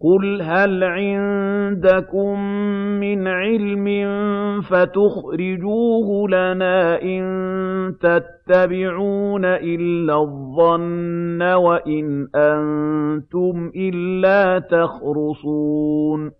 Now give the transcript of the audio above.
قُلْ هَلْ عِندَكُم مِّنْ عِلْمٍ فَتُخْرِجُوهُ لَنَا ۖ إِن تَتَّبِعُونَ إِلَّا الظَّنَّ وَإِنْ أَنتُمْ إِلَّا تَخْرُصُونَ